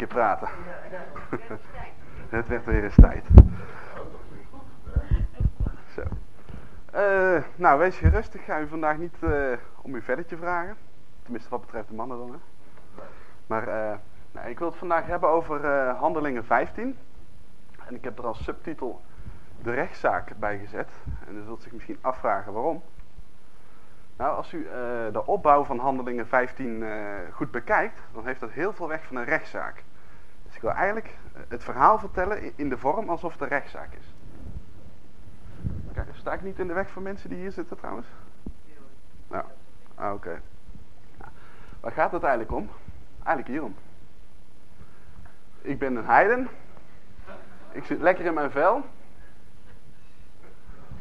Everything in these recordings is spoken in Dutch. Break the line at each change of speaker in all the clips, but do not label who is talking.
een keer praten. het werd weer eens tijd. Zo. Uh, nou, wees gerust. Ik ga u vandaag niet uh, om uw verdertje vragen. Tenminste, wat betreft de mannen dan. Hè. Maar uh, nou, ik wil het vandaag hebben over Handelingen 15. En ik heb er als subtitel de rechtszaak bij gezet. En u zult zich misschien afvragen waarom. Nou, als u uh, de opbouw van handelingen 15 uh, goed bekijkt, dan heeft dat heel veel weg van een rechtszaak. Dus ik wil eigenlijk eh, het verhaal vertellen in de vorm alsof het een rechtszaak is. Kijk, sta ik niet in de weg voor mensen die hier zitten trouwens? Nou, ah, oké. Okay. Nou, waar gaat het eigenlijk om? Eigenlijk hierom. Ik ben een heiden. Ik zit lekker in mijn vel.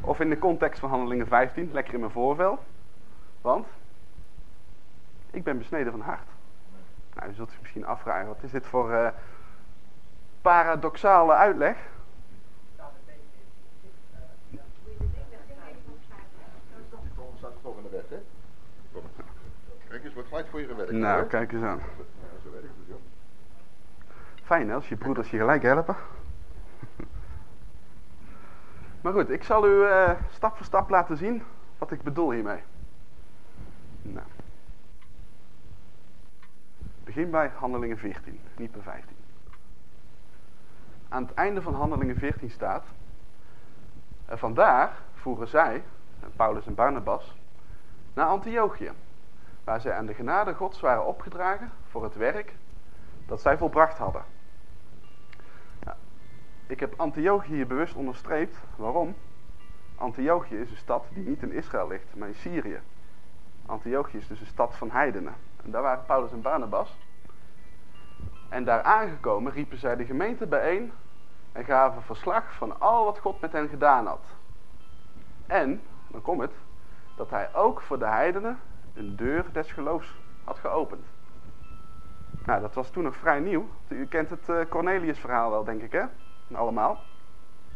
Of in de context van handelingen 15, lekker in mijn voorvel. Want ik ben besneden van hart. Nou, u zult zich misschien afvragen, wat is dit voor uh, paradoxale uitleg?
Kijk eens, wat gelijk voor je werk.
Nou, kijk eens aan. Fijn hè, als je broeders je gelijk helpen. maar goed, ik zal u uh, stap voor stap laten zien wat ik bedoel hiermee. Nou. Begin bij handelingen 14, niet bij 15. Aan het einde van handelingen 14 staat... En vandaar voeren zij, Paulus en Barnabas, naar Antiochië. Waar zij aan de genade gods waren opgedragen voor het werk dat zij volbracht hadden. Nou, ik heb Antiochië hier bewust onderstreept. Waarom? Antiochië is een stad die niet in Israël ligt, maar in Syrië. Antiochië is dus een stad van heidenen. En daar waren Paulus en Barnabas. En daar aangekomen riepen zij de gemeente bijeen en gaven verslag van al wat God met hen gedaan had. En, dan komt het, dat hij ook voor de heidenen een deur des geloofs had geopend. Nou, dat was toen nog vrij nieuw. U kent het uh, Cornelius verhaal wel, denk ik, hè? Allemaal.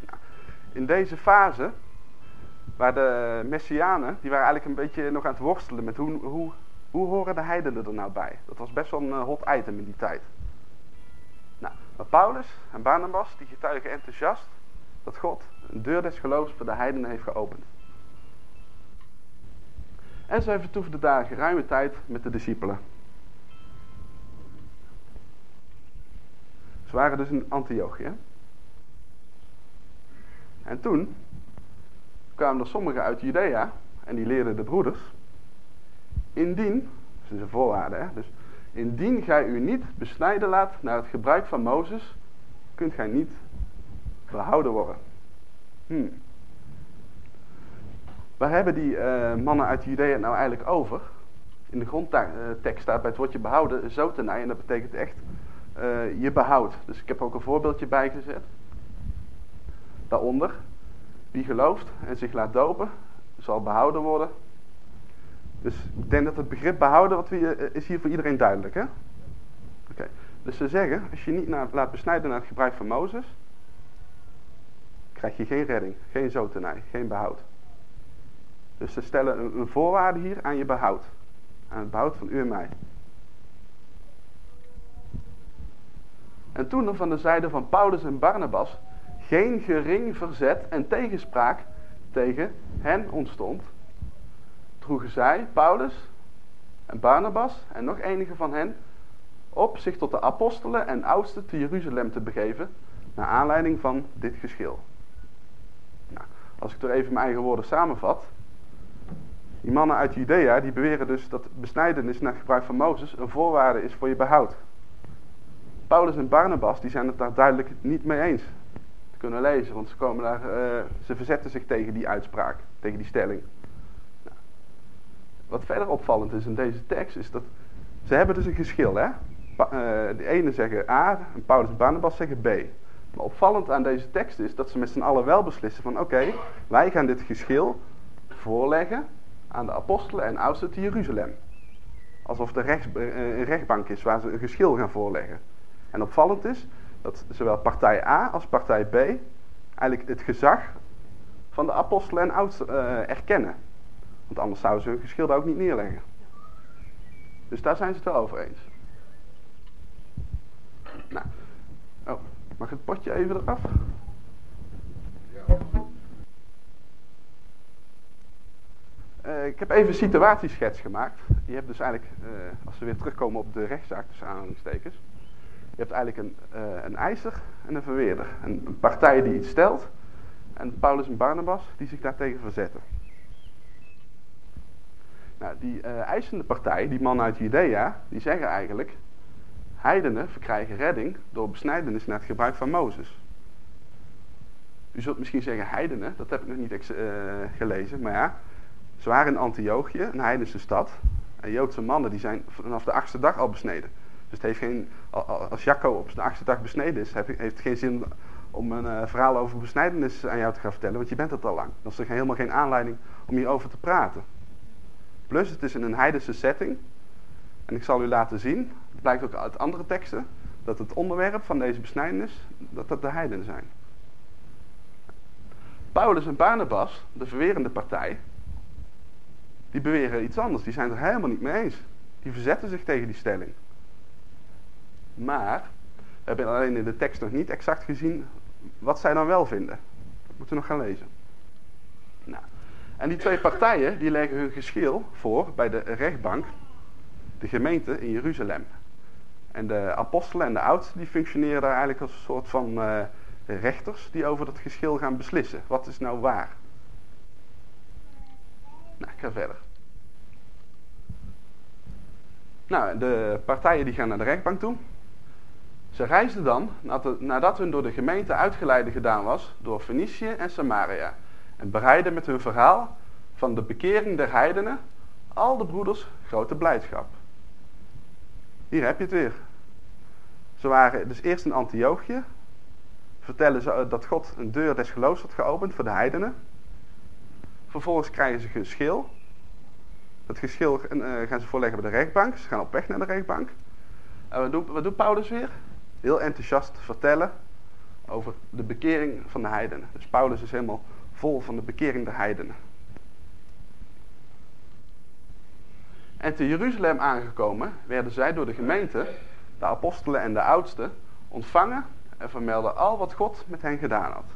Nou, in deze fase Waar de Messianen, die waren eigenlijk een beetje nog aan het worstelen met hoe, hoe, hoe horen de heidenen er nou bij. Dat was best wel een eh, hot item in die tijd. Nou, maar Paulus en Barnabas, die getuigen enthousiast dat God een deur des geloofs voor de heidenen heeft geopend. En zij vertoefden daar geruime tijd met de discipelen. Ze waren dus in Antiochië. En toen kwamen er sommigen uit Judea en die leerden de broeders. Indien, dat is een voorwaarde, hè, dus indien gij u niet besnijden laat naar het gebruik van Mozes, kunt gij niet behouden worden. Hmm. Waar hebben die uh, mannen uit Judea nou eigenlijk over? In de grondtekst staat bij het woordje behouden zotenij en dat betekent echt uh, je behoudt. Dus ik heb ook een voorbeeldje bijgezet. Daaronder, wie gelooft en zich laat dopen, zal behouden worden. Dus ik denk dat het begrip behouden wat we, eh, is hier voor iedereen duidelijk. Hè? Oké. Dus ze zeggen, als je niet laat besnijden naar het gebruik van Mozes, krijg je geen redding, geen zotenij, geen behoud. Dus ze stellen een, een voorwaarde hier aan je behoud. Aan het behoud van u en mij. En toen er van de zijde van Paulus en Barnabas geen gering verzet en tegenspraak tegen hen ontstond, droegen zij, Paulus en Barnabas en nog enige van hen, op zich tot de apostelen en oudsten te Jeruzalem te begeven, naar aanleiding van dit geschil. Nou, als ik er even mijn eigen woorden samenvat. Die mannen uit Judea, die beweren dus dat besnijdenis naar gebruik van Mozes een voorwaarde is voor je behoud. Paulus en Barnabas, die zijn het daar duidelijk niet mee eens kunnen lezen. Want ze, komen daar, uh, ze verzetten zich tegen die uitspraak, tegen die stelling. Nou, wat verder opvallend is in deze tekst, is dat ze hebben dus een geschil. Hè? Uh, de ene zeggen A en Paulus en Barnabas zeggen B. Maar opvallend aan deze tekst is dat ze met z'n allen wel beslissen van oké, wij gaan dit geschil voorleggen aan de apostelen en oudsten te Jeruzalem. Alsof er rechts, een rechtbank is waar ze een geschil gaan voorleggen. En opvallend is dat zowel partij A als partij B eigenlijk het gezag van de apostelen en eh, erkennen. Want anders zouden ze hun daar ook niet neerleggen. Dus daar zijn ze het wel over eens. Nou, oh, mag het potje even eraf? Eh, ik heb even een situatieschets gemaakt. Je hebt dus eigenlijk, eh, als we weer terugkomen op de rechtszaak tussen aanhalingstekens. Je hebt eigenlijk een, uh, een eiser en een verweerder. Een, een, partij die iets stelt. En Paulus en Barnabas die zich daartegen verzetten. Nou, die eisende partij, die man uit Judea, die zeggen eigenlijk... Heidenen verkrijgen redding door besnijdenis naar het gebruik van Mozes. U zult misschien zeggen heidenen, dat heb ik nog niet gelezen, maar ja... Ze waren in Antiochië, een heidense stad. En Joodse mannen die zijn vanaf de achtste dag al besneden. Dus het heeft geen, als Jacco op de achtste dag besneden is, heeft het geen zin om een uh, verhaal over besnijdenis aan jou te gaan vertellen, want je bent het al lang. Dan is er helemaal geen aanleiding om hierover te praten. Plus, het is in een heidense setting. En ik zal u laten zien, het blijkt ook uit andere teksten, dat het onderwerp van deze besnijdenis, dat dat de heidenen zijn. Paulus en Barnabas, de verwerende partij, die beweren iets anders. Die zijn het er helemaal niet mee eens. Die verzetten zich tegen die stelling. Maar, we hebben alleen in de tekst nog niet exact gezien wat zij dan wel vinden. Dat moeten we nog gaan lezen. Nou, en die twee partijen die leggen hun geschil voor bij de rechtbank, de gemeente in Jeruzalem. En de apostelen en de oudsten die functioneren daar eigenlijk als een soort van uh, rechters die over dat geschil gaan beslissen. Wat is nou waar? Nou, ik ga verder. Nou, de partijen die gaan naar de rechtbank toe. Ze reisden dan, nadat hun door de gemeente uitgeleide gedaan was, door Fenicië en Samaria. En bereidden met hun verhaal van de bekering der heidenen al de broeders grote blijdschap. Hier heb je het weer. Ze waren dus eerst in Antiochië. Vertellen ze dat God een deur des geloofs had geopend voor de heidenen. Vervolgens krijgen ze geschil. Dat geschil uh, gaan ze voorleggen bij de rechtbank. Ze gaan op weg naar de rechtbank. En wat doet, wat doet Paulus weer? Heel enthousiast vertellen over de bekering van de heidenen. Dus Paulus is helemaal vol van de bekering der heidenen. En te Jeruzalem aangekomen werden zij door de gemeente, de apostelen en de oudsten, ontvangen en vermelden al wat God met hen gedaan had.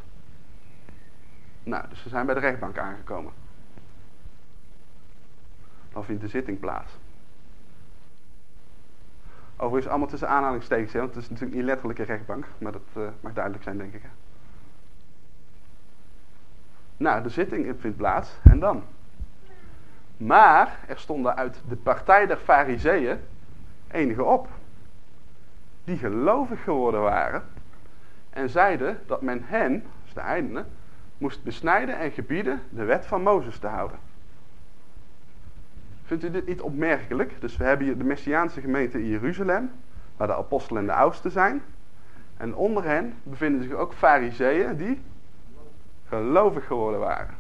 Nou, dus ze zijn bij de rechtbank aangekomen. Dan vindt de zitting plaats. Overigens allemaal tussen aanhalingstekens, want het is natuurlijk niet letterlijk een rechtbank, maar dat uh, mag duidelijk zijn, denk ik. Hè? Nou, de zitting vindt plaats en dan? Maar er stonden uit de partij der fariseeën enige op, die gelovig geworden waren en zeiden dat men hen, dus de heidenen, moest besnijden en gebieden de wet van Mozes te houden. Vindt u dit niet opmerkelijk? Dus we hebben hier de Messiaanse gemeente in Jeruzalem, waar de apostelen en de oudsten zijn. En onder hen bevinden zich ook fariseeën die gelovig geworden waren.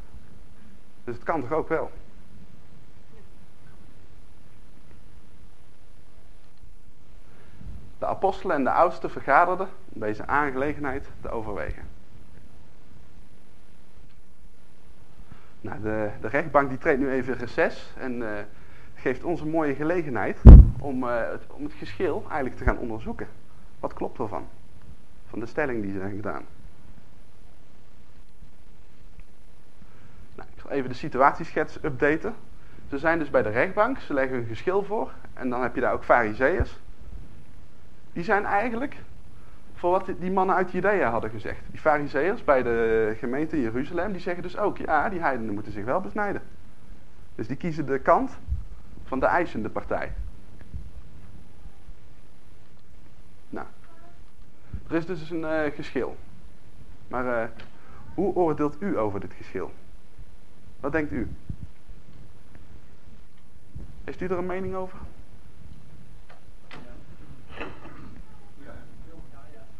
Dus het kan toch ook wel? De apostelen en de oudsten vergaderden om deze aangelegenheid te overwegen. Nou, de, rechtbank die treedt nu even reces en uh, geeft ons een mooie gelegenheid om, uh, het, om het geschil eigenlijk te gaan onderzoeken. Wat klopt ervan? Van de stelling die ze hebben gedaan. Nou, ik zal even de situatieschets updaten. Ze zijn dus bij de rechtbank, ze leggen hun geschil voor. En dan heb je daar ook fariseeërs. Die zijn eigenlijk voor wat die mannen uit Judea hadden gezegd. Die fariseeërs bij de gemeente Jeruzalem, die zeggen dus ook, ja, die heidenen moeten zich wel besnijden. Dus die kiezen de kant van de eisende partij. Nou, er is dus een uh, geschil. Maar uh, hoe oordeelt u over dit geschil? Wat denkt u? Heeft u er een mening over?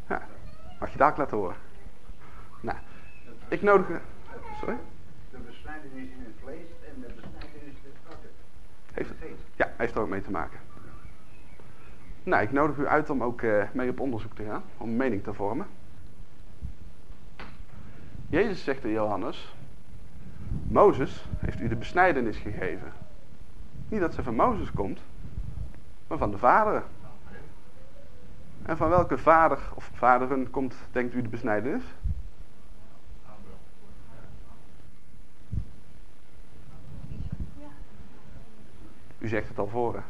Ja, mag je daar laten horen. Nou, ik nodig... Sorry?
De besnijdenis in het vlees en de besnijdenis in het vatten.
Heeft? Ja, heeft er ook mee te maken. Nou, ik nodig u uit om ook uh, mee op onderzoek te gaan, om een mening te vormen. Jezus zegt tegen Johannes, Mozes heeft u de besnijdenis gegeven. Niet dat ze van Mozes komt, maar van de Vader. En van welke vader of vaderen komt, denkt u, de besnijdenis? U zegt het al voor. Hè?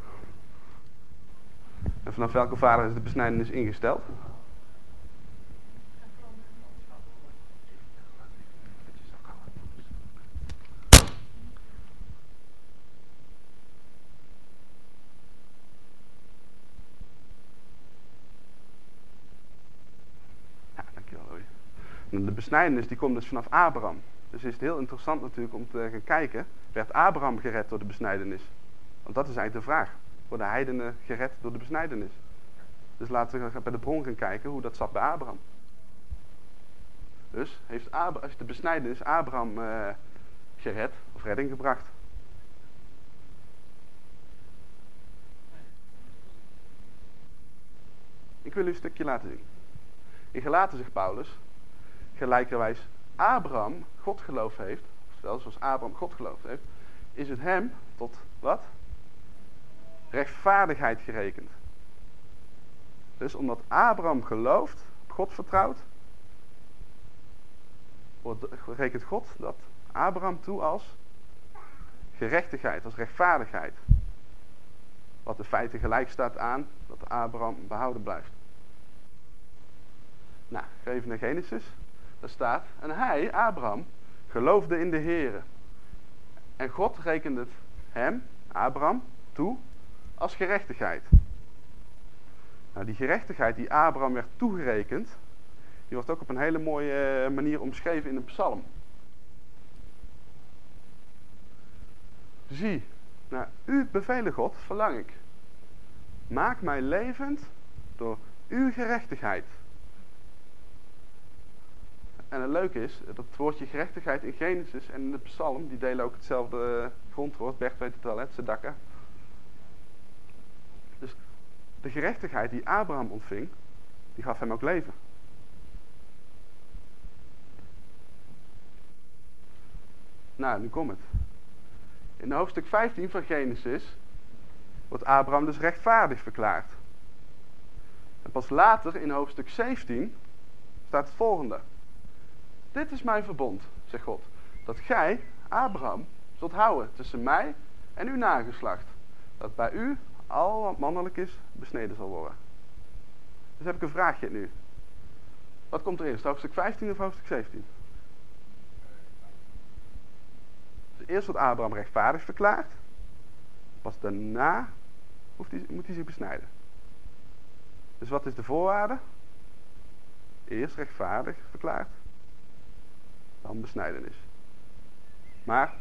En vanaf welke vader is de besnijdenis ingesteld? De besnijdenis die komt dus vanaf Abraham. Dus is het heel interessant natuurlijk om te gaan kijken. Werd Abraham gered door de besnijdenis? Want dat is eigenlijk de vraag. Worden heidenen gered door de besnijdenis? Dus laten we bij de bron gaan kijken hoe dat zat bij Abraham. Dus heeft Ab als de besnijdenis Abraham eh, gered of redding gebracht? Ik wil u een stukje laten zien. In Gelaten zegt Paulus, gelijkerwijs Abraham God geloofd heeft, oftewel zoals Abraham God geloofd heeft, is het hem tot wat? Rechtvaardigheid gerekend. Dus omdat Abraham gelooft, God vertrouwt, rekent God dat Abraham toe als gerechtigheid, als rechtvaardigheid. Wat in feite gelijk staat aan dat Abraham behouden blijft. Nou, even naar Genesis. Daar staat, en hij, Abraham, geloofde in de Here. En God rekende het hem, Abraham, toe als gerechtigheid. Nou, die gerechtigheid die Abraham werd toegerekend, die wordt ook op een hele mooie eh, manier omschreven in een psalm. Zie, naar u bevelen God verlang ik. Maak mij levend door uw gerechtigheid. En het leuke is, dat woordje gerechtigheid in Genesis en in de psalm, die delen ook hetzelfde grondwoord. Bert weet het wel, het tzedakka. Dus de gerechtigheid die Abraham ontving, die gaf hem ook leven. Nou, nu komt het. In hoofdstuk 15 van Genesis wordt Abraham dus rechtvaardig verklaard. En pas later in hoofdstuk 17 staat het volgende. Dit is mijn verbond, zegt God, dat gij, Abraham, zult houden tussen mij en uw nageslacht. Dat bij u al wat mannelijk is, besneden zal worden. Dus heb ik een vraagje nu. Wat komt er eerst, hoofdstuk 15 of hoofdstuk 17? Dus eerst wordt Abraham rechtvaardig verklaard. Pas daarna hij, moet hij zich besnijden. Dus wat is de voorwaarde? Eerst rechtvaardig verklaard. Dan besnijdenis. Maar,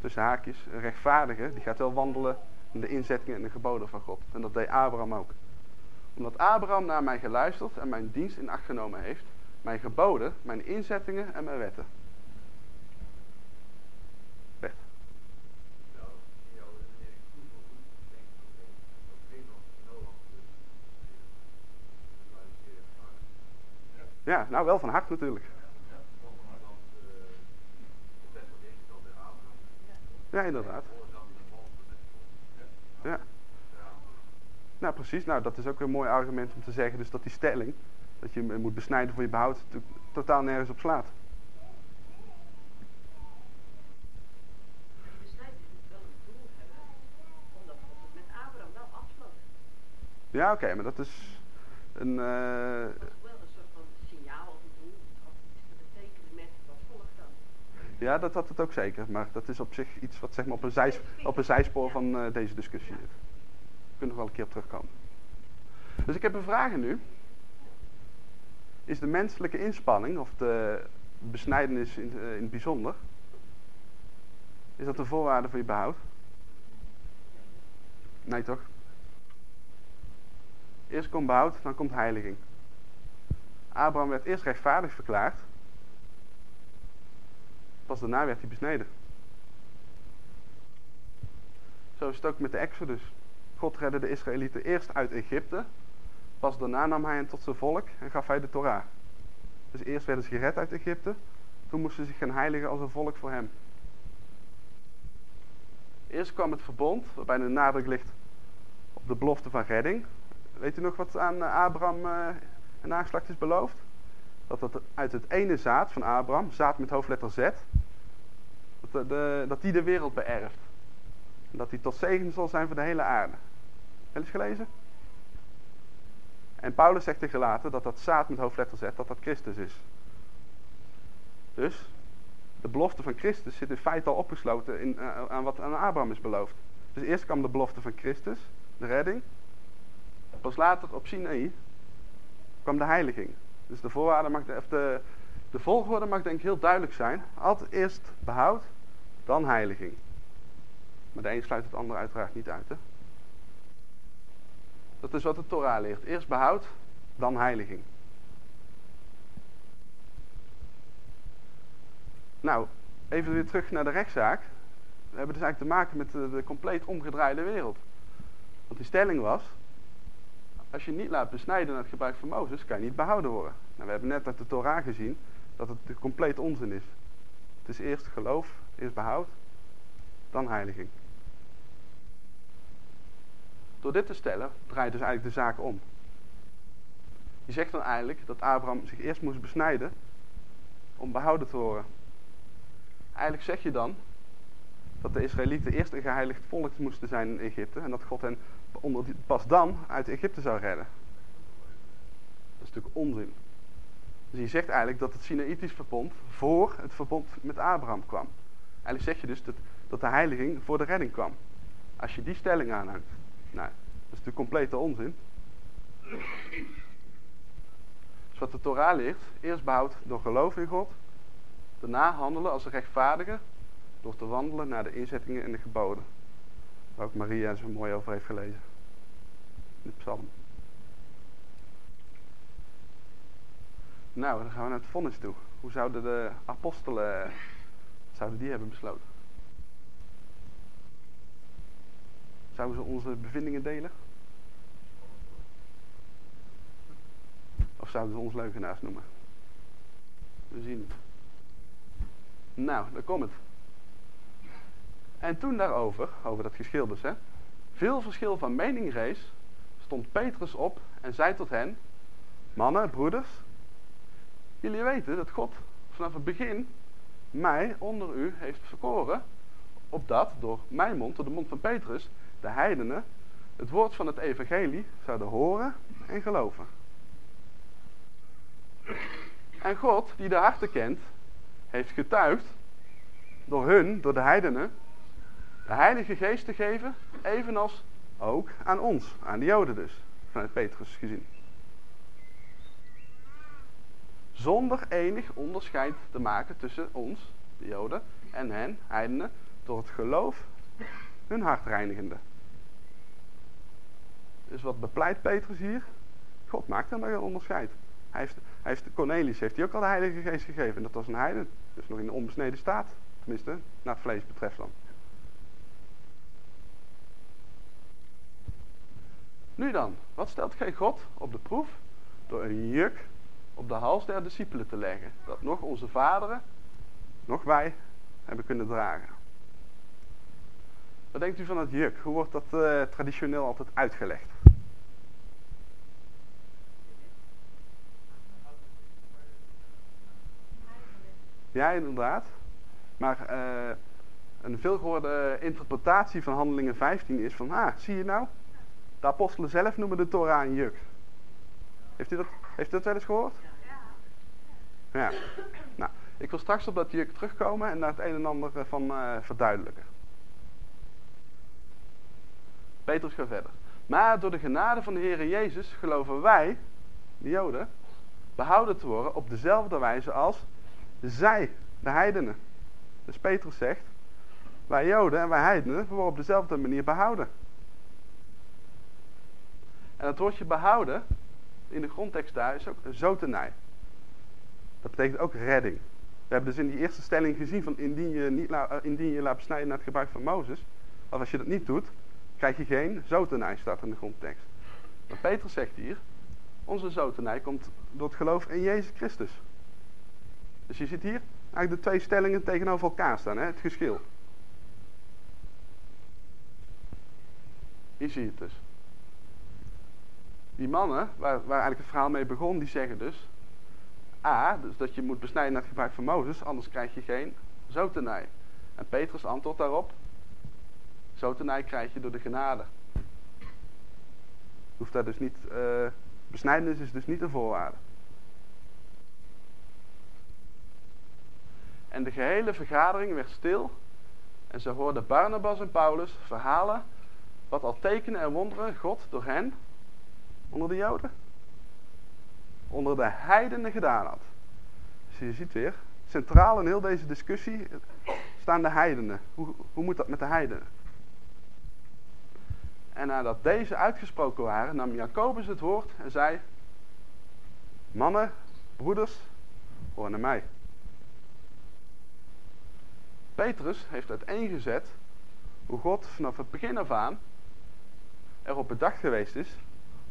tussen haakjes, een rechtvaardige, die gaat wel wandelen de inzettingen en de geboden van God. En dat deed Abraham ook. Omdat Abraham naar mij geluisterd en mijn dienst in acht genomen heeft, mijn geboden, mijn inzettingen en mijn wetten. Wet. Ja, nou wel van harte natuurlijk. Ja, inderdaad. Ja. Nou, precies. Nou, dat is ook een mooi argument om te zeggen dus dat die stelling, dat je moet besnijden voor je behoud, totaal nergens op slaat. Ja, oké, maar dat is een... Uh...
Dat is wel een soort van signaal of een doel, of iets te betekenen met wat volgt dan.
Ja, dat had het ook zeker. Maar dat is op zich iets wat zeg maar, op, een op een zijspoor van uh, deze discussie zit. Daar kunnen we wel een keer op terugkomen. Dus ik heb een vraag nu. Is de menselijke inspanning, of de besnijdenis in, uh, in het bijzonder, is dat een voorwaarde voor je behoud? Nee toch? Eerst komt behoud, dan komt heiliging. Abraham werd eerst rechtvaardig verklaard. Pas daarna werd hij besneden. Zo is het ook met de Exodus. God redde de Israëlieten eerst uit Egypte. Pas daarna nam hij hen tot zijn volk en gaf hij de Torah. Dus eerst werden ze gered uit Egypte. Toen moesten ze zich gaan heiligen als een volk voor hem. Eerst kwam het verbond, waarbij de nadruk ligt op de belofte van redding. Weet u nog wat aan eh, Abraham uh, en nageslacht is beloofd? Dat dat uit het ene zaad van Abraham, zaad met hoofdletter Z, dat, de, dat die de wereld beërft. En dat hij tot zegen zal zijn voor de hele aarde. Heb je eens gelezen? En Paulus zegt tegen later dat dat zaad met hoofdletter Z, dat dat Christus is. Dus, de belofte van Christus zit in feite al opgesloten in, uh, aan wat aan Abraham is beloofd. Dus eerst kwam de belofte van Christus, de redding. Pas later op Sinaï kwam de heiliging. Dus de, voorwaarde mag, de, de volgorde mag denk ik heel duidelijk zijn. Altijd eerst behoud, dan heiliging. Maar de een sluit het ander uiteraard niet uit. Hè? Dat is wat de Torah leert. Eerst behoud, dan heiliging. Nou, even weer terug naar de rechtszaak. We hebben dus eigenlijk te maken met de, de compleet omgedraaide wereld. Want die stelling was, als je niet laat besnijden naar het gebruik van Mozes, kan je niet behouden worden. Nou, we hebben net uit de Torah gezien dat het compleet onzin is. Het is eerst geloof, eerst behoud, dan heiliging. Door dit te stellen, draait dus eigenlijk de zaak om. Je zegt dan eigenlijk dat Abraham zich eerst moest besnijden om behouden te worden. Eigenlijk zeg je dan dat de Israëlieten eerst een geheiligd volk moesten zijn in Egypte en dat God hen onder pas dan uit Egypte zou redden. Dat is natuurlijk onzin. Dus je zegt eigenlijk dat het Sinaïtisch verbond voor het verbond met Abraham kwam. Eigenlijk zeg je dus dat, dat de heiliging voor de redding kwam. Als je die stelling aanhangt. Nou, dat is natuurlijk complete onzin. Dus wat de Torah leert, eerst behoud door geloof in God. Daarna handelen als een rechtvaardige door te wandelen naar de inzettingen en de geboden. Waar ook Maria zo mooi over heeft gelezen. De psalm. Nou, dan gaan we naar het vonnis toe. Hoe zouden de apostelen zouden die hebben besloten? Zouden ze onze bevindingen delen? Of zouden ze ons leugenaars noemen? We zien het. Nou, daar komt het. En toen daarover, over dat geschil dus, hè, veel verschil van mening rees, stond Petrus op en zei tot hen, mannen, broeders, jullie weten dat God vanaf het begin mij onder u heeft verkoren, opdat door mijn mond, door de mond van Petrus, de heidenen het woord van het evangelie zouden horen en geloven. En God, die de harten kent, heeft getuigd door hun, door de heidenen, de Heilige Geest te geven, evenals ook aan ons, aan de Joden dus, vanuit Petrus gezien. Zonder enig onderscheid te maken tussen ons, de Joden, en hen, heidenen, door het geloof hun hart reinigende. Dus wat bepleit Petrus hier? God maakt dan een onderscheid. Hij heeft, hij heeft, Cornelius heeft hij ook al de Heilige Geest gegeven. En dat was een heiden. Dus nog in de onbesneden staat. Tenminste, naar vlees betreft dan. Nu dan, wat stelt gij God op de proef? Door een juk op de hals der discipelen te leggen. Dat nog onze vaderen, nog wij hebben kunnen dragen. Wat denkt u van het juk? Hoe wordt dat uh, traditioneel altijd uitgelegd? Ja, inderdaad. Maar uh, een veelgehoorde interpretatie van handelingen 15 is van, ah, zie je nou? De apostelen zelf noemen de Torah een juk. Heeft u dat, heeft u dat wel eens gehoord? Ja. Nou, ik wil straks op dat juk terugkomen en daar het een en ander van uh, verduidelijken. Petrus gaat verder. Maar door de genade van de Heer Jezus geloven wij, de Joden, behouden te worden op dezelfde wijze als zij, de heidenen. Dus Petrus zegt, wij Joden en wij heidenen worden op dezelfde manier behouden. En het woordje behouden, in de grondtekst daar, is ook zotenij. Dat betekent ook redding. We hebben dus in die eerste stelling gezien van indien je, niet uh, indien je laat besnijden naar het gebruik van Mozes. Of als je dat niet doet, krijg je geen zotenij, staat in de grondtekst. Maar Petrus zegt hier, onze zotenij komt door het geloof in Jezus Christus. Dus je ziet hier eigenlijk de twee stellingen tegenover elkaar staan, hè? het geschil. Hier zie je het dus. Die mannen, waar, waar eigenlijk het verhaal mee begon, die zeggen dus... A, dus dat je moet besnijden naar het gebruik van Mozes, anders krijg je geen zotenij. En Petrus antwoordt daarop... Zotenij krijg je door de genade. Hoeft daar dus niet... Uh, besnijdenis is dus niet een voorwaarde. En de gehele vergadering werd stil en ze hoorden Barnabas en Paulus verhalen wat al tekenen en wonderen God door hen, onder de Joden, onder de heidenen gedaan had. Dus je ziet weer, centraal in heel deze discussie staan de heidenen. Hoe, hoe moet dat met de heidenen? En nadat deze uitgesproken waren, nam Jacobus het woord en zei: Mannen, broeders, hoor naar mij. Petrus heeft uiteengezet hoe God vanaf het begin af aan erop bedacht geweest is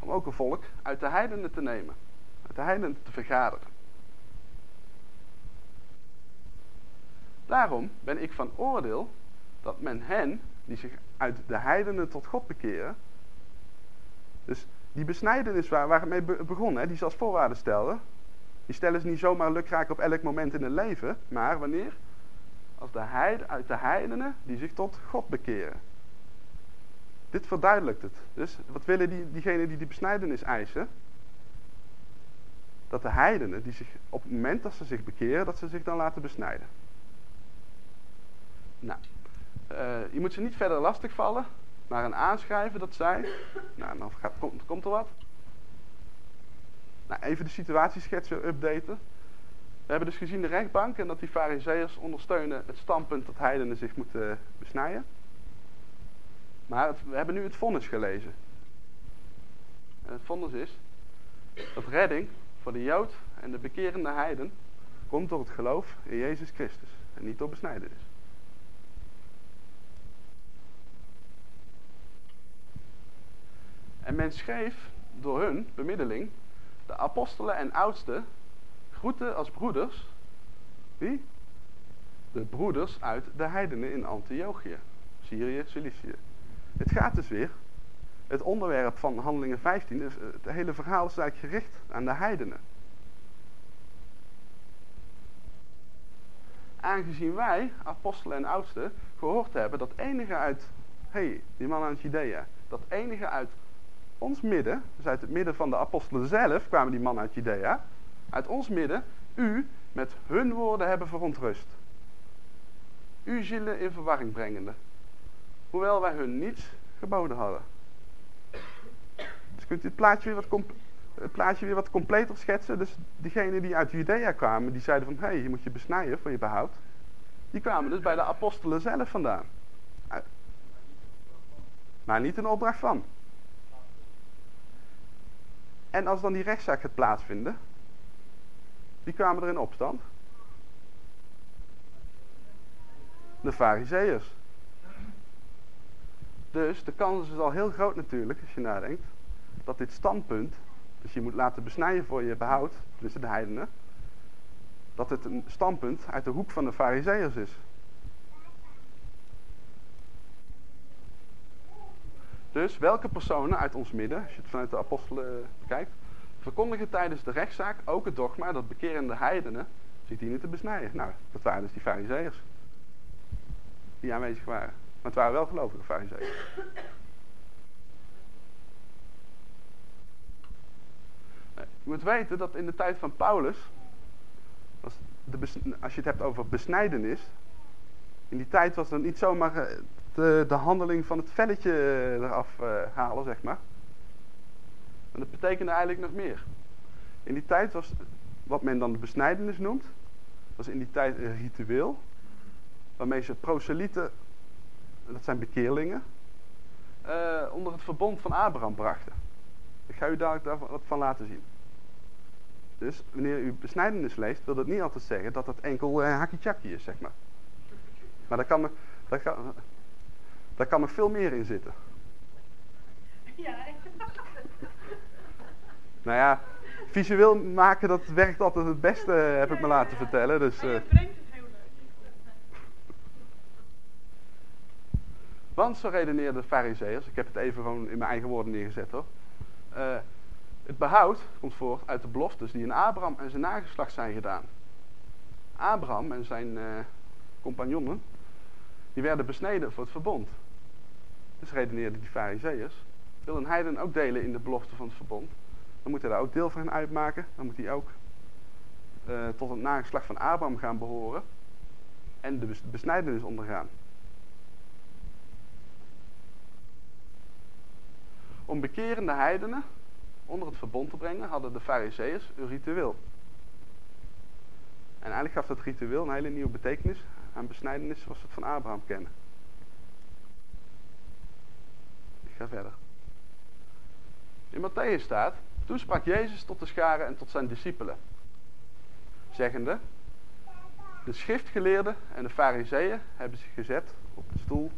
om ook een volk uit de heidenen te nemen, uit de heidenen te vergaderen. Daarom ben ik van oordeel dat men hen, die zich uit de heidenen tot God bekeren, dus die besnijdenis waar, waar het mee begon, hè, die ze als voorwaarde stelden, die stellen ze niet zomaar lukraak op elk moment in hun leven, maar wanneer? als de heide, uit de heidenen die zich tot God bekeren. Dit verduidelijkt het. Dus wat willen die, diegenen die die besnijdenis eisen? Dat de heidenen, die zich op het moment dat ze zich bekeren, dat ze zich dan laten besnijden. Nou, uh, je moet ze niet verder lastigvallen, maar een aanschrijven dat zij, nou dan gaat, komt, komt er wat. Nou, even de situatieschets updaten. We hebben dus gezien de rechtbank en dat die fariseërs ondersteunen het standpunt dat heidenen zich moeten besnijden. Maar we hebben nu het vonnis gelezen. En het vonnis is dat redding voor de Jood en de bekerende heiden komt door het geloof in Jezus Christus en niet door besnijdenis. En men schreef door hun bemiddeling de apostelen en oudsten groeten als broeders. Wie? De broeders uit de heidenen in Antiochië, Syrië, Cilicië. Het gaat dus weer. Het onderwerp van Handelingen 15, dus het hele verhaal is eigenlijk gericht aan de heidenen. Aangezien wij, apostelen en oudsten, gehoord hebben dat enige uit, hé, hey, die man aan Judea, dat enige uit ons midden, dus uit het midden van de apostelen zelf, kwamen die man uit Judea, uit ons midden u met hun woorden hebben verontrust. U zielen in verwarring brengende. Hoewel wij hun niets geboden hadden. Dus kunt u het plaatje weer wat, plaatje weer wat completer schetsen. Dus diegenen die uit Judea kwamen, die zeiden van... hé, hey, je moet je besnijden voor je behoud. Die kwamen dus bij de apostelen zelf vandaan. Maar niet een opdracht van. En als dan die rechtszaak gaat plaatsvinden... Wie kwamen er in opstand? De fariseeërs. Dus de kans is al heel groot natuurlijk, als je nadenkt, dat dit standpunt, dus je moet laten besnijden voor je behoud, tussen de heidenen, dat het een standpunt uit de hoek van de fariseeërs is. Dus welke personen uit ons midden, als je het vanuit de apostelen bekijkt, verkondigen tijdens de rechtszaak ook het dogma dat bekerende heidenen zich dienen te besnijden. Nou, dat waren dus die fariseeërs. Die aanwezig waren. Maar het waren wel gelovige fariseeërs. Je moet weten dat in de tijd van Paulus, was de als je het hebt over besnijdenis, in die tijd was het niet zomaar eh, de, de handeling van het velletje eh, eraf uh, halen, zeg maar. En dat betekende eigenlijk nog meer. In die tijd was wat men dan de besnijdenis noemt, was in die tijd een ritueel, waarmee ze proselieten, dat zijn bekeerlingen, uh, onder het verbond van Abraham brachten. Ik ga u daar wat van laten zien. Dus wanneer u besnijdenis leest, wil dat niet altijd zeggen dat dat enkel uh, hakkie is, zeg maar. Maar daar kan, er, daar, kan, daar kan veel meer in zitten. Ja, nou ja, visueel maken, dat werkt altijd het beste, heb ik me laten vertellen. Dus, uh... Want zo redeneerden de fariseeërs, ik heb het even gewoon in mijn eigen woorden neergezet hoor. Uh, Het behoud komt voort uit de beloftes die in Abraham en zijn nageslacht zijn gedaan. Abraham en zijn eh, compagnonnen, die werden besneden voor het verbond. Dus redeneerden die fariseeërs, wil een heiden ook delen in de belofte van het verbond, dan moet hij daar ook deel van uitmaken. Dan moet hij ook eh, tot het nageslacht van Abraham gaan behoren en de besnijdenis ondergaan. Om bekerende heidenen onder het verbond te brengen, hadden de fariseeërs een ritueel. En eigenlijk gaf dat ritueel een hele nieuwe betekenis aan besnijdenis zoals we het van Abraham kennen. Ik ga verder. In Matthäus staat, toen sprak Jezus tot de scharen en tot zijn discipelen, zeggende, de schriftgeleerden en de fariseeën hebben zich gezet op de stoel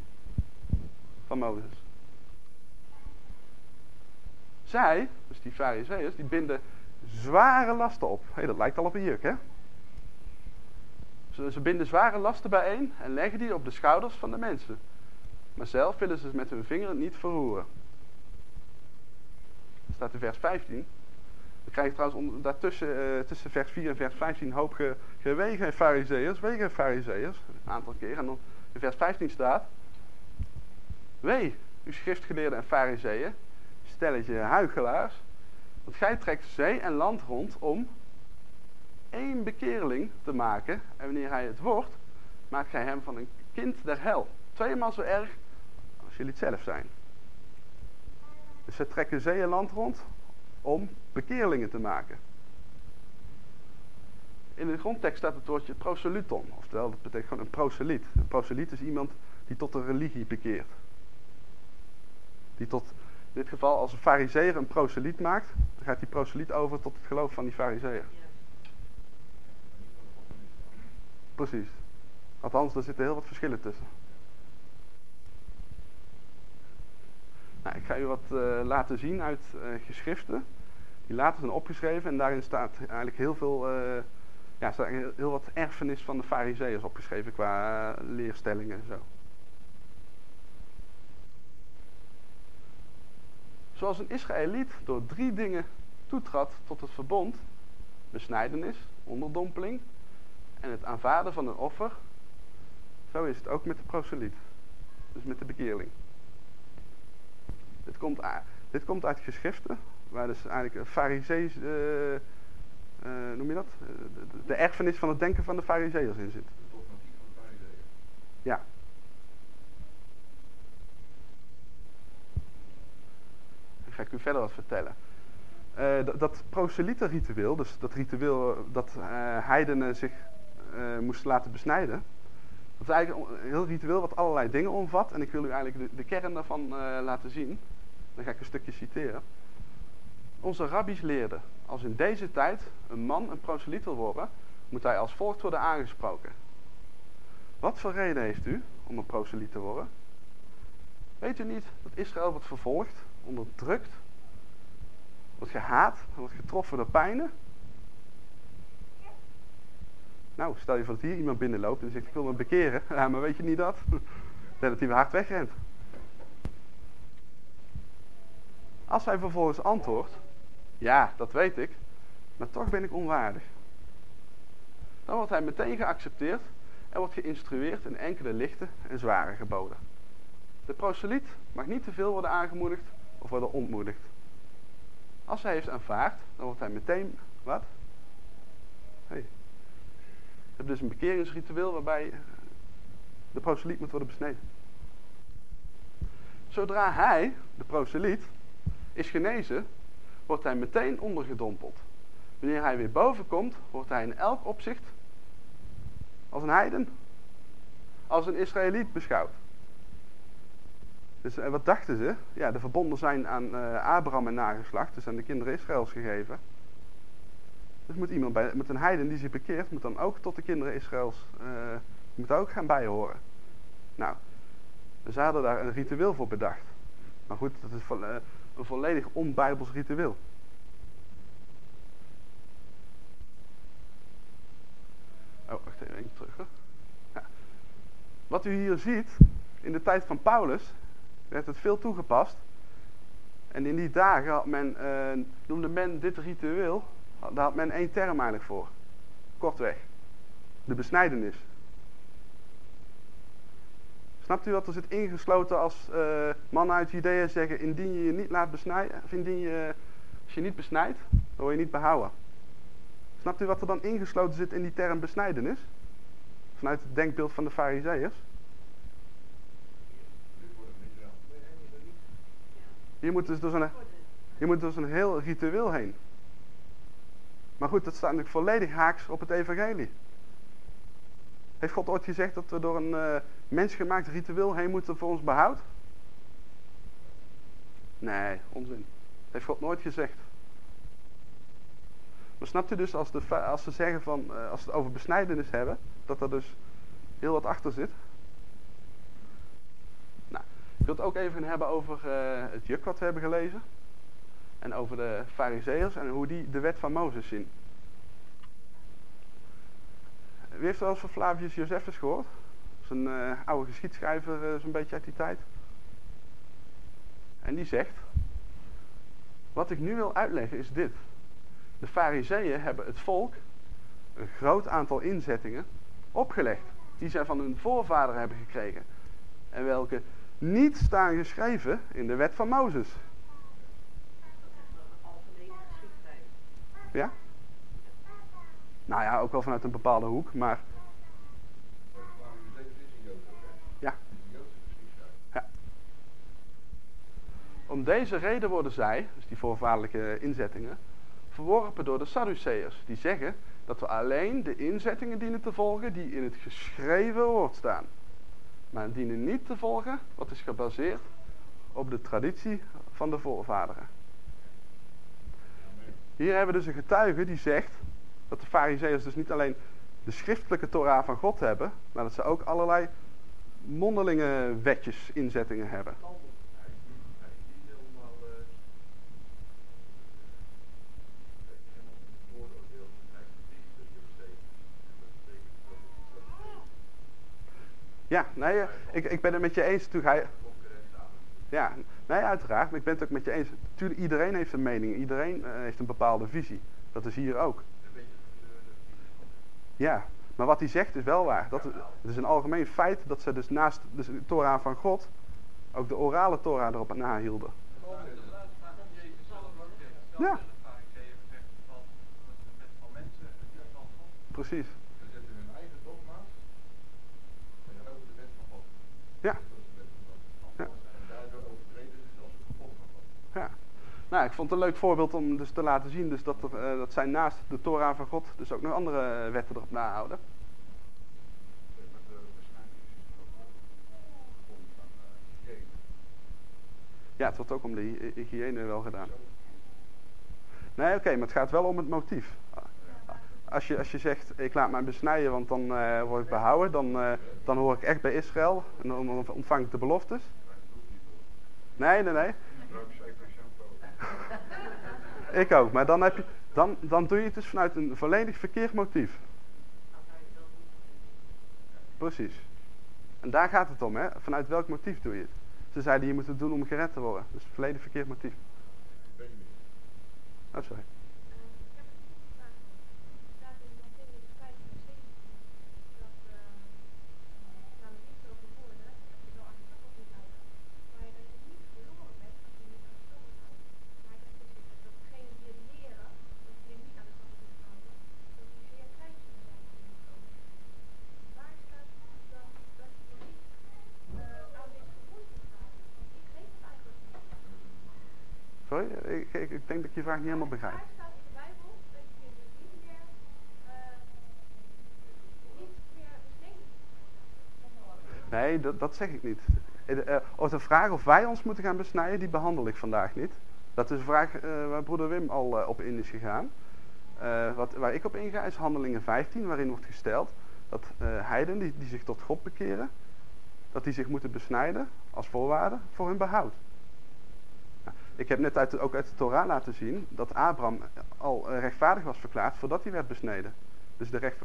van Mozes. Zij, dus die fariseeërs, die binden zware lasten op. Hé, hey, dat lijkt al op een juk, hè? Ze, ze binden zware lasten bijeen en leggen die op de schouders van de mensen. Maar zelf willen ze met hun vinger niet verroeren. Dat staat in vers 15. Dan krijg je trouwens daartussen uh, tussen vers 4 en vers 15 hoop ge, gewegen fariseeërs, wegen fariseeërs, een aantal keer. En dan in vers 15 staat, Wee, u schriftgeleerden en fariseeën, stelletje huigelaars. Want gij trekt zee en land rond om één bekeerling te maken. En wanneer hij het wordt, maakt gij hem van een kind der hel. Tweemaal zo erg als jullie het zelf zijn. Dus ze trekken zee en land rond om bekeerlingen te maken. In de grondtekst staat het woordje proselyton. Oftewel, dat betekent gewoon een proseliet. Een proseliet is iemand die tot de religie bekeert. Die tot in dit geval, als een fariseer een proseliet maakt, dan gaat die proseliet over tot het geloof van die fariseer. Precies. Althans, er zitten heel wat verschillen tussen. Nou, ik ga u wat uh, laten zien uit uh, geschriften. Die later zijn opgeschreven en daarin staat eigenlijk heel veel, uh, ja, heel wat erfenis van de fariseeërs opgeschreven qua leerstellingen en zo. Zoals een Israëliet door drie dingen toetrad tot het verbond, besnijdenis, onderdompeling en het aanvaarden van een offer, zo is het ook met de proseliet. Dus met de bekeerling. Dit komt, dit komt uit geschriften, waar dus eigenlijk een farisees, uh, uh, noem je dat? De, de, erfenis van het denken van de fariseeërs in zit. Ja. Ga ik u verder wat vertellen. Uh, dat, dat ritueel, dus dat ritueel eh, dat uh, heidenen zich uh, moesten laten besnijden. Dat is eigenlijk een heel ritueel wat allerlei dingen omvat. En ik wil u eigenlijk de, de kern daarvan laten zien. Dan ga ik een stukje citeren. Onze rabbies leerden, als in deze tijd een man een proseliet wil worden, moet hij als volgt worden aangesproken. Wat voor reden heeft u om een proseliet te worden? Weet u niet dat Israël wordt vervolgd onderdrukt, wordt gehaat, wordt getroffen door pijnen. Nou, stel je voor dat hier iemand binnenloopt en zegt ik wil me bekeren. Maar weet je niet dat? Dan dat hij hard wegrent. Als hij vervolgens antwoordt, ja, dat weet ik, maar toch ben ik onwaardig. Dan wordt hij meteen geaccepteerd en wordt geïnstrueerd in enkele lichte en zware geboden. De proseliet mag niet te veel worden aangemoedigd of worden ontmoedigd. Als hij heeft aanvaard, dan wordt hij meteen, wat? Hey. Je hebt dus een bekeringsritueel waarbij de proseliet moet worden besneden. Zodra hij, de proseliet, is genezen, wordt hij meteen ondergedompeld. Wanneer hij weer boven komt, wordt hij in elk opzicht als een heiden, als een Israëliet beschouwd. Dus wat dachten ze? Ja, de verbonden zijn aan uh, Abraham en nageslacht, dus aan de kinderen Israëls gegeven. Dus moet iemand bij, moet een heiden die zich bekeert, moet dan ook tot de kinderen Israëls, uh, moet ook gaan bijhoren. Nou, ze hadden daar een ritueel voor bedacht. Maar goed, dat is een volledig onbijbels ritueel. Oh, wacht even, terug. Hoor. Ja. Wat u hier ziet, in de tijd van Paulus werd het veel toegepast. En in die dagen had men, eh, noemde men dit ritueel, daar had men één term eigenlijk voor. Kortweg. De besnijdenis. Snapt u wat er zit ingesloten als eh, mannen uit Judea zeggen, indien je je niet laat besnijden, indien je, als je niet besnijdt, dan word je niet behouden. Snapt u wat er dan ingesloten zit in die term besnijdenis? Vanuit het denkbeeld van de fariseërs. Je moet dus zo'n, je moet door zo'n heel ritueel heen. Maar goed, dat staat natuurlijk volledig haaks op het evangelie. Heeft God ooit gezegd dat we door een uh, mensgemaakt ritueel heen moeten voor ons behoud? Nee, onzin. Heeft God nooit gezegd. Maar snapt u dus als, de, als ze zeggen van, uh, als ze het over besnijdenis hebben, dat er dus heel wat achter zit? Wil het ook even hebben over uh, het juk wat we hebben gelezen. En over de fariseërs en hoe die de wet van Mozes zien. Wie heeft wel eens van Flavius Josephus gehoord? Dat is een oude geschiedschrijver, uh, zo'n beetje uit die tijd. En die zegt, wat ik nu wil uitleggen is dit. De fariseeën hebben het volk een groot aantal inzettingen opgelegd. Die zij van hun voorvader hebben gekregen. En welke niet staan geschreven in de wet van Mozes. Ja? Nou ja, ook wel vanuit een bepaalde hoek, maar... Ja. Om deze reden worden zij, dus die voorvaderlijke inzettingen, verworpen door de Sadduceërs. Die zeggen dat we alleen de inzettingen dienen te volgen die in het geschreven woord staan. Maar dienen niet te volgen wat is gebaseerd op de traditie van de voorvaderen. Hier hebben we dus een getuige die zegt dat de fariseeërs dus niet alleen de schriftelijke Torah van God hebben, maar dat ze ook allerlei mondelinge wetjes, inzettingen hebben. Ja, nee, ik, ik ben het met je eens. Toen ga Ja, nee, uiteraard. Maar ik ben het ook met je eens. Tuurlijk, iedereen heeft een mening. Iedereen uh, heeft een bepaalde visie. Dat is hier ook. Ja, maar wat hij zegt is wel waar. Dat, het is een algemeen feit dat ze dus naast de Torah van God ook de orale Torah erop nahielden. Ja. Precies. Ja. Ja. Ja. Nou, ik vond het een leuk voorbeeld om dus te laten zien dus dat, er, uh, dat zij naast de Torah van God dus ook nog andere wetten erop nahouden. Ja, het wordt ook om de hygiëne wel gedaan. Nee, oké, maar het gaat wel om het motief. Als je, als je zegt, ik laat mij besnijden, want dan uh, word ik behouden, dan, uh, dan hoor ik echt bij Israël en dan, dan ontvang ik de beloftes. Nee, nee, nee. ik ook, maar dan, heb je, dan, dan doe je het dus vanuit een volledig verkeerd motief. Precies. En daar gaat het om, hè? Vanuit welk motief doe je het? Ze zeiden, je moet het doen om gered te worden. Dus volledig verkeerd motief. Oh, sorry. Sorry, ik, ik, ik, denk dat ik je vraag niet helemaal begrijp. Nee, dat, dat zeg ik niet. Uh, of de vraag of wij ons moeten gaan besnijden, die behandel ik vandaag niet. Dat is een vraag uh, waar broeder Wim al uh, op in is gegaan. wat, waar ik op inga is handelingen 15, waarin wordt gesteld dat heiden die, die zich tot God bekeren, dat die zich moeten besnijden als voorwaarde voor hun behoud. Ik heb net uit, ook uit de Torah laten zien dat Abraham al eh, rechtvaardig was verklaard voordat hij werd besneden. Dus de recht,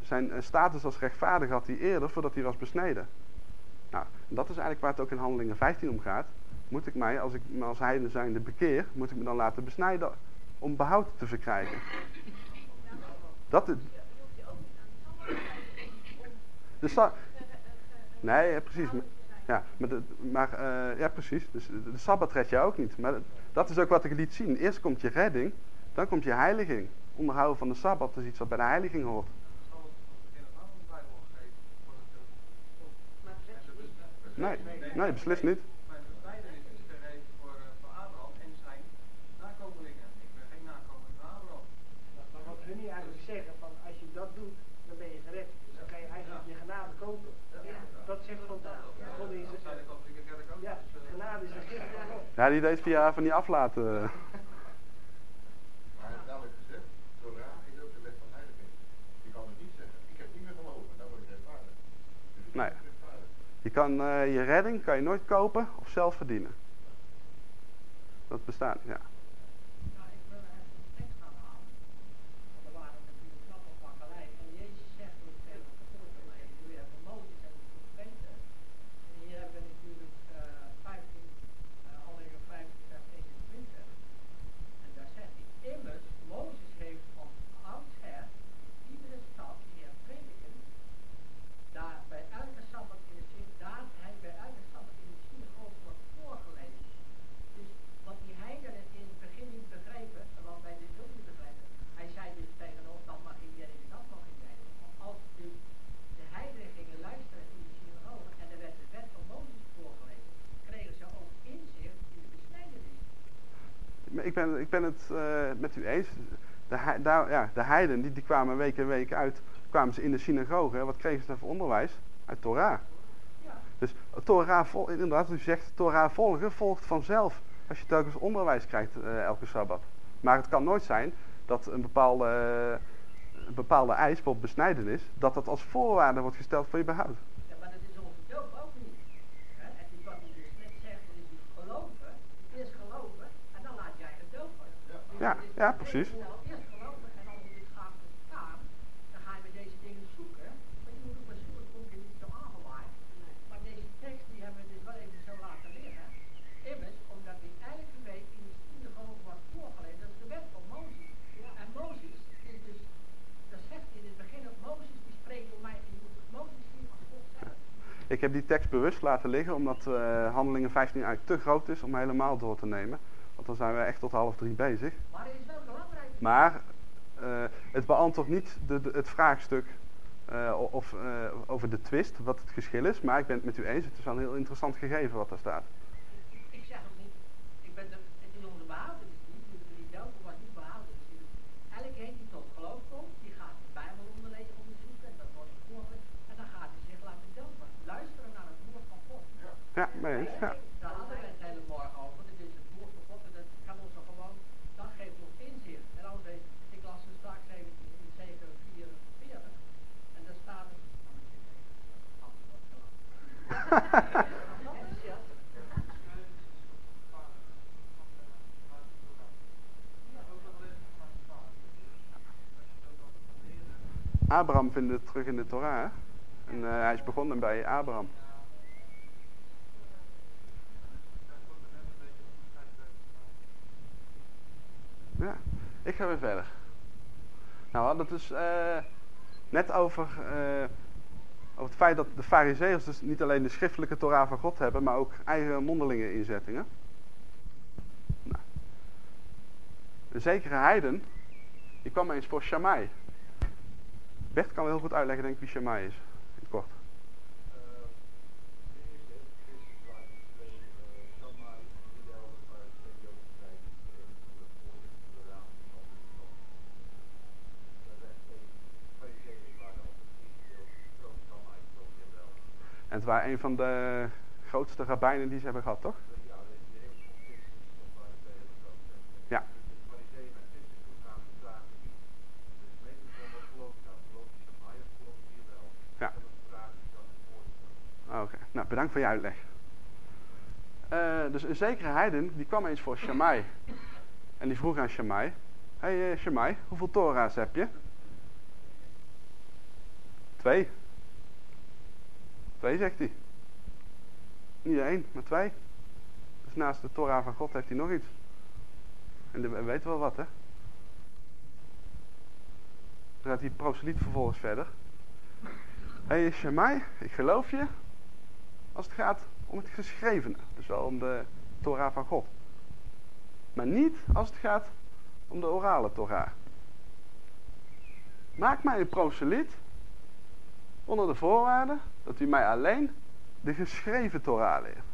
zijn eh, status als rechtvaardig had hij eerder voordat hij was besneden. Nou, dat is eigenlijk waar het ook in Handelingen 15 om gaat. moet ik mij, als ik me als heiden zijnde bekeer, moet ik me dan laten besnijden om behoud te verkrijgen? Dat. De sa- nee, precies. Ja, maar, maar eh, ja, precies. Dus de, Sabbat red je ook niet. Maar dat is ook wat ik liet zien. Eerst komt je redding, dan komt je heiliging. Onderhouden van de Sabbat is iets wat bij de heiliging hoort. Nee, nee, beslist niet.
Maar de bevrijding is gegeven voor, eh, voor Abraham en zijn nakomelingen. Ik ben geen nakomeling van Abraham.
Maar maar wat hun hier eigenlijk zeggen, van als je dat doet, dan ben je gered. Dus dan kan je eigenlijk je genade kopen. Zegt God, is. Ja,
eh,
genade is een gift van God.
Ja, die deed via van die aflaten.
Maar duidelijk gezegd, Torah is ook de wet van heiliging. Je kan het niet zeggen, ik heb niet meer geloven, dan word je rechtvaardig. Dus ik
Nee. Je kan eh, je redding kan je nooit kopen of zelf verdienen. Dat bestaat, ja.
Nou, ik wil even een tekst gaan halen. Want er waren natuurlijk knappe bakkerij. En Jezus zegt ook tegen de voorgelezen, jullie hebben Mozes en de profeten. En hier hebben we natuurlijk eh 15, eh handelingen 15 vers 21. En daar zegt hij, immers, Mozes heeft van oudsher iedere stad die hij prediken, daar bij elke sabbat in de zin, daar hij bij elke sabbat in de synagoge wordt voorgelezen. Dus wat die heidenen in het begin niet begrepen, en wat wij dus ook niet begrijpen, hij zei dus tegen ons, dat mag niet werken, dat mag niet werken. Als dus de heidenen gingen luisteren in de synagoge en er werd de wet van Mozes voorgelezen, kregen ze ook inzicht in de besnijdenis.
Maar Ik ben, ik ben het eh, met u eens. De, daar, ja, de heiden die, die kwamen week in week uit, kwamen ze in de synagoge. Wat kregen ze daar voor onderwijs? Uit Torah.
Ja.
Dus Torah, vol, inderdaad, u zegt Torah volgen volgt vanzelf. Als je telkens onderwijs krijgt eh, elke Sabbat. Maar het kan nooit zijn dat een bepaalde, eh, een bepaalde eis, bijvoorbeeld besnijdenis, dat dat als voorwaarde wordt gesteld voor je behoud.
Ja, maar dat is onze doop ook niet. Hè? En die wat hij dus net zegt, is dus geloven, eerst geloven en dan laat jij het dopen. Dus
Ja, ja, precies.
snel Eerst geloven en als je dit gaat verstaan, dan ga je met deze dingen zoeken. Maar je moet ook maar zoeken, kom je niet zo aangewaaid. Maar deze tekst die hebben we dus wel even zo laten liggen. Immers, omdat die elke week in de synagoge wordt voorgelezen, dat is de wet van Mozes. En Mozes is dus, dat zegt hij in het begin ook, Mozes die spreekt door mij en je moet Mozes zien als God zelf.
Ik heb die tekst bewust laten liggen, omdat eh, handelingen 15 eigenlijk te groot is om helemaal door te nemen. Want dan zijn we echt tot half drie bezig.
Maar het is wel belangrijk.
Maar eh, het beantwoordt niet de, de- het vraagstuk o- of, eh, over de twist, wat het geschil is. Maar ik ben het met u eens, het is wel een heel interessant gegeven wat daar staat.
Ik zeg ook niet, ik ben de, het is niet, dus de Delft was niet behoudenis. Elkeen die tot geloof komt, die gaat de Bijbel onderlezen, onderzoeken en dat wordt voorgelezen. En dan gaat hij zich laten dopen. Luisteren naar het woord van God.
Ja, mee eens. Ja.
Daar hadden we het hele morgen over. Het is het woord van God en dat kan ons dan gewoon, dat geeft ons inzicht. En anders weet ik las er straks even in zeker 44 en daar staat het. Nou, ik zit even. Oh, wat te lang.
Abraham vinden het terug in de Torah. En eh, hij is begonnen bij Abraham. Ja, ik ga weer verder. Nou, we hadden het dus eh, net over, eh, over het feit dat de fariseërs dus niet alleen de schriftelijke Torah van God hebben, maar ook eigen mondelinge inzettingen. Nou. Een zekere heiden, die kwam eens voor Shammai. Bert kan wel heel goed uitleggen, denk ik, wie Shammai is. In het kort. Het waren een van de grootste rabbijnen die ze hebben gehad, toch? Ja. Ja. Ah, Oké, nou bedankt voor je uitleg. Eh, dus een zekere heiden, die kwam eens voor Shammai. En die vroeg aan Shammai, hey, eh, Shammai, hoeveel Torah's heb je? Twee. Twee, zegt hij. Niet één, maar twee. Dus naast de Torah van God heeft hij nog iets. En we weten wel wat, hè? Dan gaat die proseliet vervolgens verder. Hé, hey, Shammai, ik geloof je als het gaat om het geschrevene. Dus wel om de Torah van God. Maar niet als het gaat om de orale Torah. Maak mij een proseliet onder de voorwaarde dat u mij alleen de geschreven Torah leert.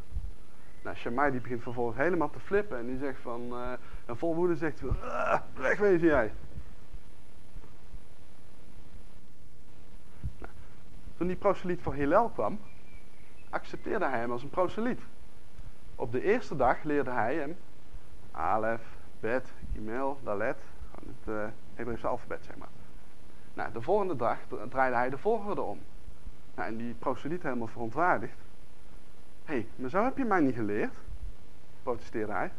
Nou, Shammai die begint vervolgens helemaal te flippen en die zegt van, eh, en vol woede zegt "Ah, wegwezen jij. Nou, toen die proseliet voor Hillel kwam, accepteerde hij hem als een proseliet. Op de eerste dag leerde hij hem Alef, Bet, Gimel, Dalet, het uh, Hebreeuwse alfabet zeg maar. Nou, de volgende dag dra- draaide hij de volgorde om. Nou, en die proseliet helemaal verontwaardigd. Hé, hey, maar zo heb je mij niet geleerd, protesteerde hij.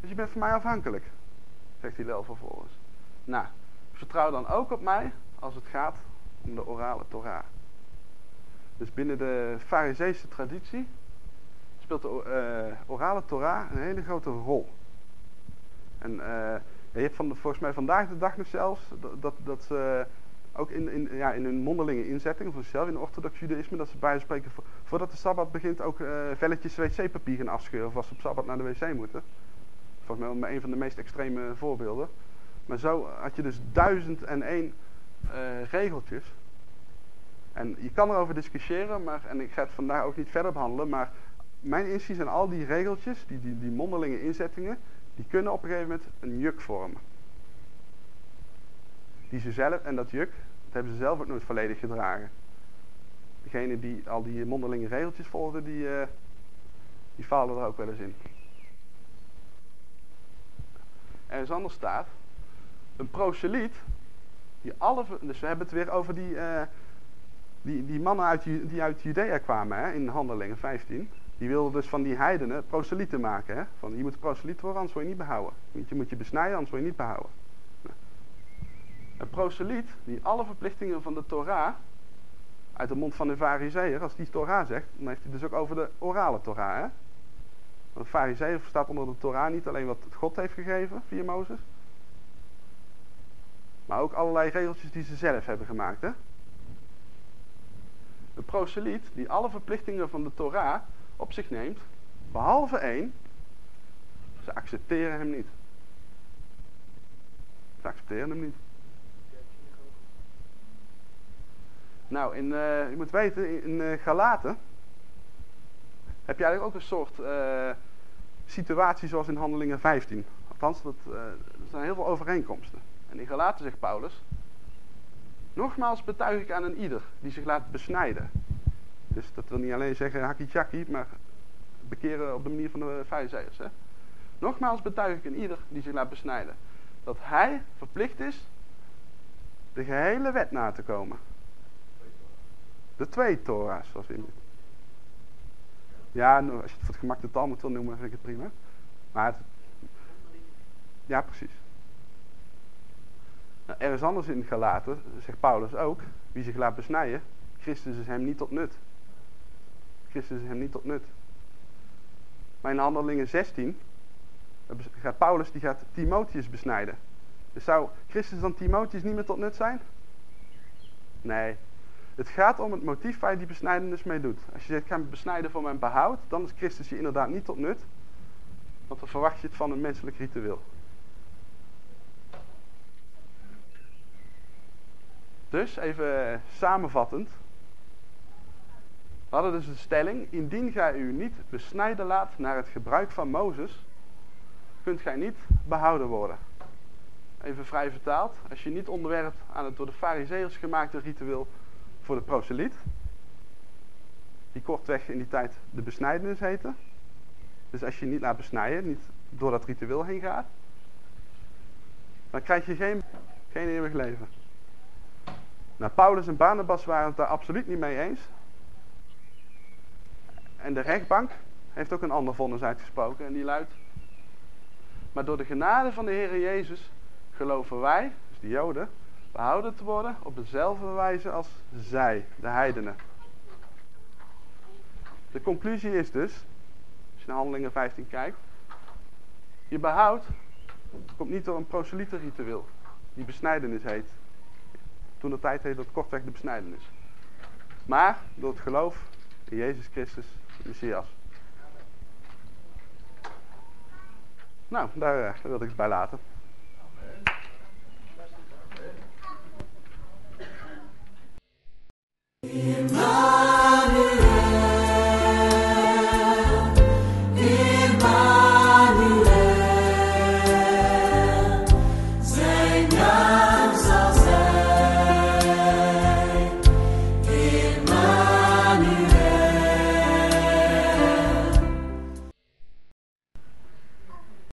Dus je bent van mij afhankelijk, zegt hij wel vervolgens. Nou, vertrouw dan ook op mij als het gaat om de orale Torah. Dus binnen de Fariseese traditie speelt de eh, orale Torah een hele grote rol. En eh, je hebt van, volgens mij vandaag de dag nog zelfs dat, dat, dat ze ook in, in, ja, in hun mondelinge inzetting, of zelf in het orthodox judaïsme, dat ze bij van spreken vo- voordat de Sabbat begint ook eh, velletjes wc-papier gaan afscheuren of als ze op Sabbat naar de wc moeten. Volgens mij een van de meest extreme voorbeelden. Maar zo had je dus duizend en één eh, regeltjes. En je kan erover discussiëren, maar, en ik ga het vandaag ook niet verder behandelen, maar mijn inziens zijn al die regeltjes, die, die, die mondelinge inzettingen, die kunnen op een gegeven moment een juk vormen. Die ze zelf, en dat juk, dat hebben ze zelf ook nooit volledig gedragen. Degene die al die mondelinge regeltjes volgden, die, eh die faalden er ook wel eens in. Ergens anders staat, een proseliet, die alle, dus we hebben het weer over die, eh, die, die mannen uit, die uit Judea kwamen hè, in Handelingen 15. Die wilden dus van die heidenen proselieten maken. Hè? Van, je moet proseliet worden, anders word je niet behouden. Je moet je besnijden, anders word je niet behouden. Een proseliet die alle verplichtingen van de Torah uit de mond van de fariseer, als die Torah zegt, dan heeft hij dus ook over de orale Torah. Hè? Want de fariseer verstaat onder de Torah niet alleen wat God heeft gegeven via Mozes, maar ook allerlei regeltjes die ze zelf hebben gemaakt. Hè? Een proseliet die alle verplichtingen van de Torah op zich neemt, behalve één, ze accepteren hem niet. Ze accepteren hem niet. Nou, in, eh, je moet weten, in, eh, Galaten heb je eigenlijk ook een soort eh, situatie zoals in Handelingen 15. Althans, dat, er zijn heel veel overeenkomsten. En in Galaten zegt Paulus, nogmaals betuig ik aan een ieder die zich laat besnijden. Dus dat wil niet alleen zeggen hakkie maar bekeren op de manier van de farizeeërs. Nogmaals betuig ik een ieder die zich laat besnijden. Dat hij verplicht is de gehele wet na te komen. De twee Torah's, zoals we in. Ja, nou, als je het voor het gemak de Talmud wil noemen, vind ik het prima. Maar ja, precies. Nou, ergens anders in Galaten zegt Paulus ook, wie zich laat besnijden, Christus is hem niet tot nut. Christus is hem niet tot nut. Maar in Handelingen 16 gaat Paulus die gaat Timotheus besnijden. Dus zou Christus dan Timotheus niet meer tot nut zijn? Nee. Het gaat om het motief waar je die besnijdenis mee doet. Als je zegt, ik ga besnijden voor mijn behoud, dan is Christus je inderdaad niet tot nut. Want dan verwacht je het van een menselijk ritueel. Dus, even samenvattend. We hadden dus de stelling, indien gij u niet besnijden laat naar het gebruik van Mozes, kunt gij niet behouden worden. Even vrij vertaald, als je niet onderwerpt aan het door de fariseërs gemaakte ritueel voor de proseliet, die kortweg in die tijd de besnijdenis heette. Dus als je niet laat besnijden, niet door dat ritueel heen gaat, dan krijg je geen, geen eeuwig leven. Nou, Paulus en Barnabas waren het daar absoluut niet mee eens. En de rechtbank heeft ook een ander vonnis uitgesproken en die luidt. Maar door de genade van de Heer Jezus geloven wij, dus de Joden, behouden te worden op dezelfde wijze als zij, de heidenen. De conclusie is dus, als je naar Handelingen 15 kijkt, je behoud komt niet door een proselytenritueel, die besnijdenis heet. Toen de tijd heette dat kortweg de besnijdenis. Maar door het geloof in Jezus Christus, de Messias. Nou, daar, eh, wilde ik het bij laten.
In